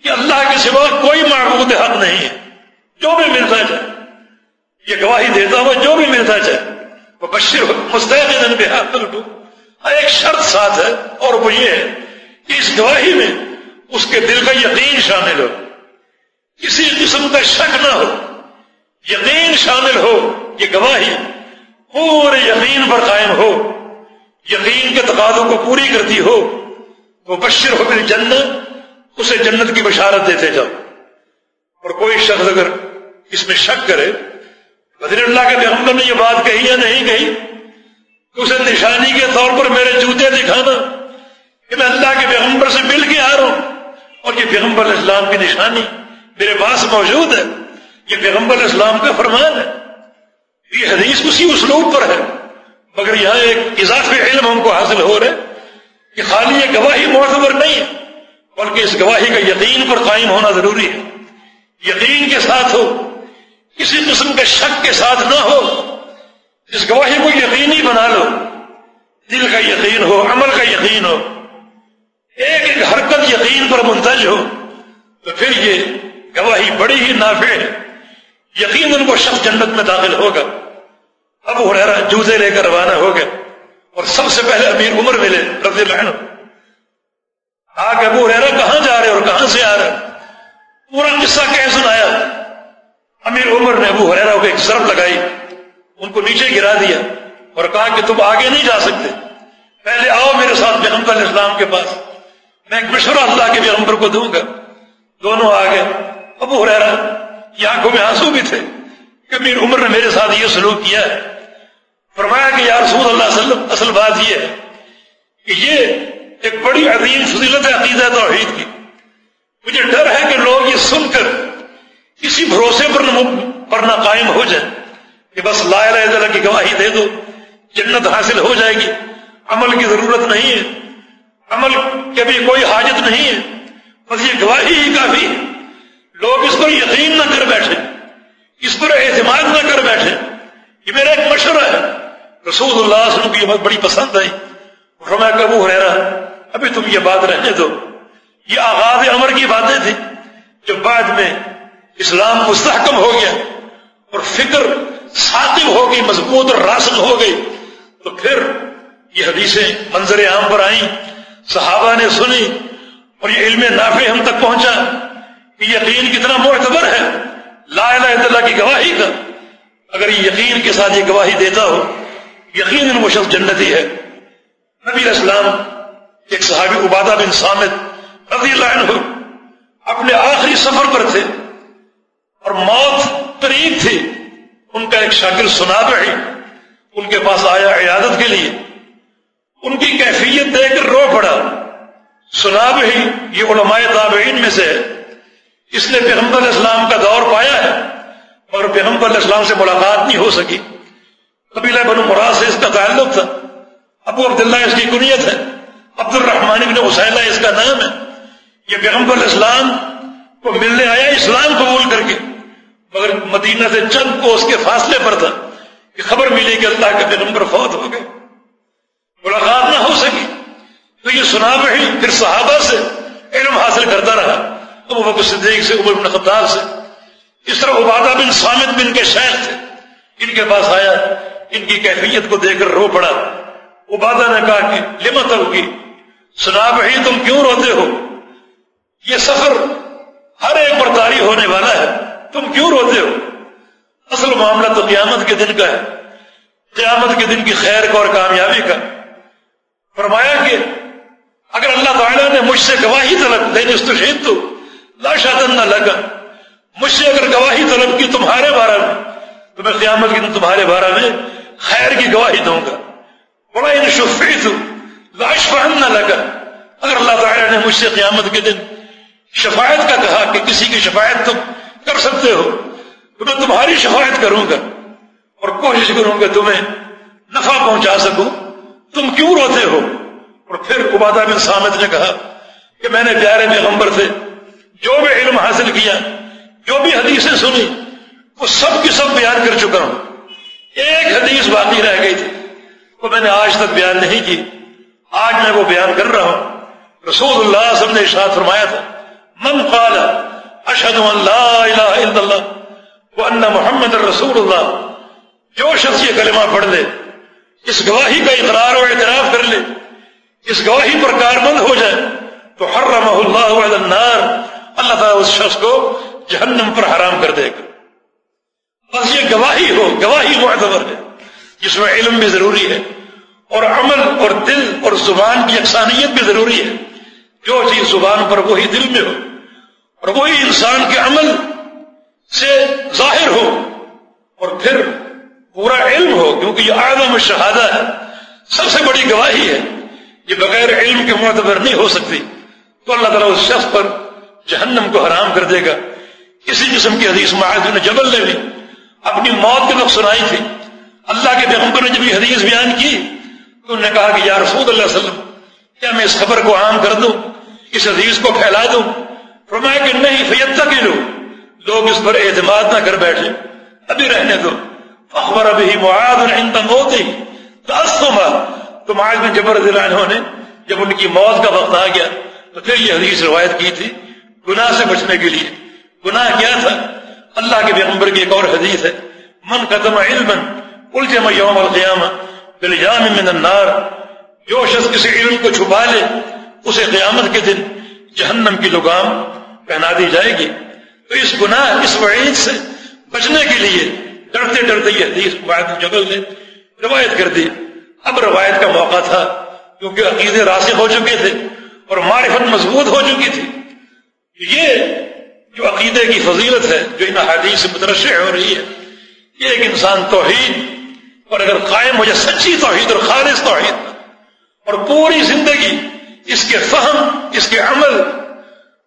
کہ اللہ کے سوا کوئی معبود حق نہیں ہے۔ جو بھی ملتا جائے، یہ گواہی دیتا ہو، جو بھی ملتا جائے، وہ بشر مستحق ہاں، ایک شرط ساتھ ہے اور وہ یہ ہے اس گواہی میں اس کے دل کا یقین شامل ہو۔ کسی قسم کا شک نہ ہو۔ یقین شامل ہو یہ گواہی پورے یقین پر قائم ہو۔ یقین کے تقاضوں کو پوری کرتی ہو۔ تو بشر ہو پھر جنت اسے جنت کی بشارت دیتے جاؤ۔ اور کوئی شخص اگر اس میں شک کرے بدر اللہ کے پیغمبر نے یہ بات کہی یا نہیں کہی؟ اسے نشانی کے طور پر میرے جوتے دکھانا۔ کہ میں اللہ کے پیغمبر سے مل کے آ رہا ہوں اور یہ پیغمبر اسلام کی نشانی میرے پاس موجود ہے، یہ پیغمبر اسلام کا فرمان ہے۔ یہ حدیث اسی اسلوب پر ہے۔ مگر یہاں ایک اضافی علم ہم کو حاصل ہو رہے کہ خالی یہ گواہی معتبر نہیں ہے، بلکہ اس گواہی کا یقین پر قائم ہونا ضروری ہے۔ یقین کے ساتھ ہو، کسی قسم کے شک کے ساتھ نہ ہو۔ اس گواہی کو یقینی بنا لو، دل کا یقین ہو، عمل کا یقین ہو ایک ایک حرکت یقین پر منتج ہو، تو پھر یہ گواہی بڑی ہی نافع ہے۔ یقین ان کو شخص جنت میں داخل ہوگا۔ ابو ہریرا جوتے لے کر روانہ ہو گئے۔ اور سب سے پہلے امیر عمر ملے، رضی اللہ عنہ۔ آگے ابو ہریرا کہاں جا رہے اور کہاں سے آ رہے؟ پورا قصہ کہہ سنایا؟ امیر عمر نے ابو ہریرا کو ایک ضرب لگائی، ان کو نیچے گرا دیا اور کہا کہ تم آگے نہیں جا سکتے۔ پہلے آؤ میرے ساتھ پیغمبر اسلام کے پاس۔ میں ایک مشورہ اللہ کے پیغمبر کو دوں گا۔ دونوں آگے ابو ہریرا کی آنکھوں میں آنسو بھی تھے کہ امیر عمر نے میرے ساتھ یہ سلوک کیا ہے۔ فرمایا کہ یا رسول اللہ صلی اللہ علیہ وسلم، اصل بات یہ ہے کہ یہ ایک بڑی عظیم فضیلت ہے عقیدہ توحید کی۔ مجھے ڈر ہے کہ لوگ یہ سن کر کسی بھروسے پر پر نہ قائم ہو جائے کہ بس لا الہ الا اللہ کی گواہی دے دو، جنت حاصل ہو جائے گی۔ عمل کی ضرورت نہیں ہے۔ عمل کے بھی کوئی حاجت نہیں ہے، بس یہ گواہی ہی کافی ہے۔ لوگ اس پر یقین نہ کر بیٹھے، اس پر اعتماد نہ کر بیٹھے۔ یہ میرا ایک مشورہ ہے۔ رسول اللہ صلی اللہ علیہ وسلم کی یہ بات بڑی پسند آئی فرمایا کہ ابو ابھی تم یہ بات رہنے دو۔ یہ آغاز عمر کی باتیں تھیں جو بعد میں اسلام مستحکم ہو گیا اور فکر ثاقب ہو گئی، مضبوط اور راسل ہو گئی۔ تو پھر یہ حدیثیں منظر عام پر آئیں۔ صحابہ نے سنی اور یہ علم نافع ہم تک پہنچا کہ یقین کتنا معتبر ہے۔ لا الہ الا اللہ کی گواہی کا۔ اگر یہ یقین کے ساتھ یہ گواہی دیتا ہو، یقین وہ شخص جنتی ہے۔ نبی اسلام ایک صحابی عبادہ بن سامد رضی اللہ عنہ اپنے آخری سفر پر تھے اور موت قریب تھی۔ ان کا ایک شاگرد سنا ہی ان کے پاس آیا عیادت کے لیے۔ ان کی کیفیت دیکھ کر رو پڑا۔ سنا ہی یہ علماء تابعین میں سے اس نے پیغمبر علیہ السلام کا دور پایا ہے اور پیغمبر علیہ السلام سے ملاقات نہیں ہو سکی۔ قبیلہ بن مراد سے اس کا تعلق تھا۔ ابو عبداللہ اس کی کنیت ہے۔ عبد الرحمان بن حسینہ اس کا نام ہے۔ یہ پیغمبر علیہ السلام کو ملنے آیا، اسلام قبول کر کے۔ مگر مدینہ سے چند کو اس کے فاصلے پر تھا کہ خبر ملی کہ اللہ کے پیغمبر فوت ہو گئے۔ ملاقات نہ ہو سکی تو یہ سنا بھی پھر صحابہ سے علم حاصل کرتا رہا، ابو بکر صدیق سے، عمر بن خطاب سے۔ اس طرح عبادہ بن سامد بن کے شیخ تھے۔ ان کے پاس آیا، ان کی کیفیت کو دیکھ کر رو پڑا۔ عبادہ نے کہا کہ لمت ہوگی سنا بھائی تم کیوں روتے ہو؟ یہ سفر ہر ایک پر تاری ہونے والا ہے، تم کیوں روتے ہو؟ اصل معاملہ تو قیامت کے دن کا ہے۔ قیامت کے دن کی خیر کا اور کامیابی کا۔ فرمایا کہ اگر اللہ تعالیٰ نے مجھ سے گواہی طلب دین استشید تو لاشادن نہ لگا۔ مجھ سے اگر گواہی طلب کی تمہارے بارے میں، تو میں قیامت کے دن تمہارے بارے میں خیر کی گواہی دوں گا۔ بڑا ان شفیت ہوں لاش فہم نہ لگا اگر اللہ تعالیٰ نے مجھ سے قیامت کے دن شفاعت کا کہا کہ کسی کی شفاعت تم کر سکتے ہو، تو میں تمہاری شفاعت کروں گا اور کوشش کروں گا تمہیں نفع پہنچا سکوں۔ تم کیوں روتے ہو؟ اور پھر عبادہ بن سامد نے کہا کہ میں نے پیارے پیغمبر سے جو بھی علم حاصل کیا، جو بھی حدیثیں سنی، وہ سب کی سب بیان کر چکا ہوں۔ ایک حدیث باقی رہ گئی تھی۔ وہ میں نے آج تک بیان نہیں کی۔ آج میں وہ بیان کر رہا ہوں۔ رسول اللہ صلی اللہ علیہ وسلم نے ارشاد فرمایا تھا، من قال اشهد ان لا الہ الا اللہ وان محمد رسول اللہ جو شخص یہ کلمہ پڑھ لے اس گواہی کا اقرار و اعتراف کر لے، اس گواہی پر کاربند ہو جائے، تو حرمہ اللہ علی النار، اللہ تعالیٰ اس شخص کو جہنم پر حرام کر دے گا۔ بس یہ گواہی ہو، گواہی معتبر ہے، جس میں علم بھی ضروری ہے، اور عمل اور دل اور زبان کی یکسانیت بھی ضروری ہے۔ جو چیز زبان پر وہی دل میں ہو، اور وہی انسان کے عمل سے ظاہر ہو، اور پھر پورا علم ہو، کیونکہ یہ آدم شہادہ ہے۔ سب سے بڑی گواہی ہے یہ بغیر علم کے معتبر نہیں ہو سکتی۔ تو اللہ تعالیٰ اس شخص پر جہنم کو حرام کر دے گا۔ اسی قسم کی حدیث معاذ نے جبل نے بھی اپنی موت کے وقت سنائی تھی۔ اللہ کے پیغمبر نے جب یہ حدیث بیان کی، تو انہوں نے کہا کہ یا رسول اللہ علیہ وسلم، کیا میں اس خبر کو عام کر دوں؟ اس حدیث کو پھیلا دوں؟ فرمایا کہ نہیں فیت تک لو لوگ اس پر اعتماد نہ کر بیٹھے۔ ابھی رہنے دو۔ اخبر ابھی معاذ عند موت تاسما تو معاذ بن جبر رضی اللہ عنہ نے جب ان کی موت کا وقت آ گیا، تو پھر یہ حدیث روایت کی تھی، گناہ سے بچنے کے لیے۔ گناہ کیا تھا؟ اللہ کے پیغمبر کی ایک اور حدیث ہے، من قدم علم الجم یوم القیامہ بالجام من النار. جو شخص کسی علم کو چھپا لے، اسے قیامت کے دن جہنم کی لگام پہنا دی جائے گی۔ تو اس گناہ، اس وعید سے بچنے کے لیے ڈرتے ڈرتے یہ حدیث وعید جبل نے روایت کر دی۔ اب روایت کا موقع تھا کیونکہ عقیدے راسخ ہو چکے تھے اور معرفت مضبوط ہو چکی تھی۔ یہ جو عقیدے کی فضیلت ہے، جو ان حدیث سے مترشع ہو رہی ہے، یہ ایک انسان توحید، اور اگر قائم ہو جائے، سچی توحید اور خالص توحید، اور پوری زندگی اس کے فہم، اس کے عمل،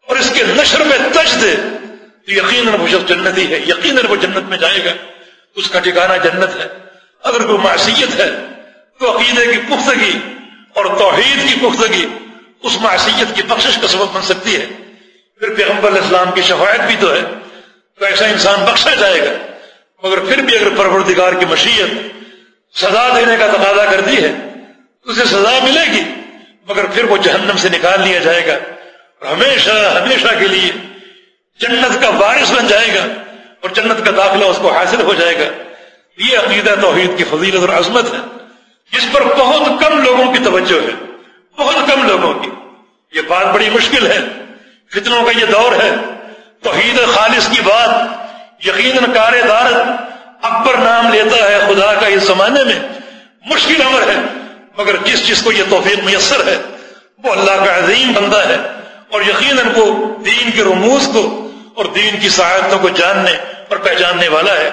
اور اس کے نشر میں تج دے تو یقیناً وہ شخص جنتی ہے، یقیناً وہ جنت میں جائے گا۔ اس کا ٹھکانہ جنت ہے، اگر کوئی معصیت ہے تو عقیدے کی پختگی اور توحید کی پختگی اس معصیت کی بخشش کا سبب بن سکتی ہے۔ پھر پیغمبر علیہ السلام کی شفاعت بھی تو ہے، تو ایسا انسان بخشا جائے گا۔ مگر پھر بھی اگر پروردگار کی مشیت سزا دینے کا تقاضا کرتی ہے تو اسے سزا ملے گی، مگر پھر وہ جہنم سے نکال لیا جائے گا۔ ہمیشہ ہمیشہ کے لیے جنت کا وارث بن جائے گا۔ اور جنت کا داخلہ اس کو حاصل ہو جائے گا۔ یہ عقیدہ توحید کی فضیلت اور عظمت ہے، جس پر بہت کم لوگوں کی توجہ ہے، بہت کم لوگوں کی۔ یہ بات بڑی مشکل ہے، فتنوں کا یہ دور ہے۔ توحید خالص کی بات، یقیناً کار دارت اکبر نام لیتا ہے خدا کا اس زمانے میں۔ مشکل امر ہے، مگر جس جس کو یہ توفیق میسر ہے؟ وہ اللہ کا عظیم بندہ ہے اور یقیناً وہ دین کے رموز کو اور دین کی سہایتوں کو جاننے اور پہچاننے والا ہے۔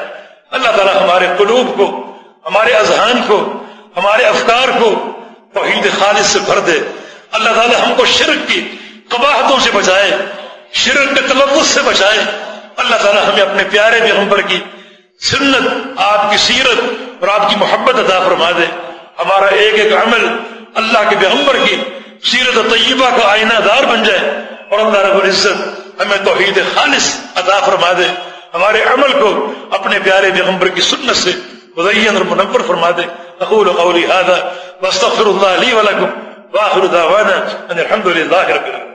اللہ تعالیٰ ہمارے قلوب کو، ہمارے اذہان کو، ہمارے افکار کو توحید خالص سے بھر دے۔ اللہ تعالیٰ ہم کو شرک کی قباہتوں سے بچائے، شرک کے تلفظ سے بچائے۔ اللہ تعالیٰ ہمیں اپنے پیارے پیغمبر کی سنت، آپ کی سیرت اور آپ کی محبت ادا فرما دے۔ ہمارا ایک ایک عمل اللہ کے پیغمبر کی سیرت طیبہ کا آئینہ دار بن جائے اور اللہ رب العزت ہمیں توحید خالص عطا فرما دے ہمارے عمل کو اپنے پیارے پیغمبر کی سنت سے مزین اور منور فرما دے اقول قولی هذا واستغفر الله لي ولكم واخر دعوانا ان الحمد لله رب العالمين۔